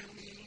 نَاصِحٌ أَمِينٌ